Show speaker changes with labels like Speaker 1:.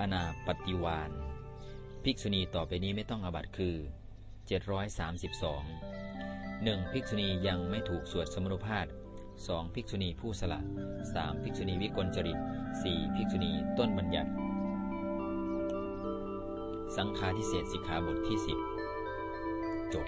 Speaker 1: อนาปฏิวานภิกษุณีต่อไปนี้ไม่ต้องอบัตคือ 732 1. ภิกษุณียังไม่ถูกสวดสมนุภาพ 2. ภิกษุณีผู้สละ 3. ภิกษุณีวิกลจริต 4. ภิกษุณีต้นบัญญัติ สังฆาทิเศษสิกขาบทที่ 10 จบ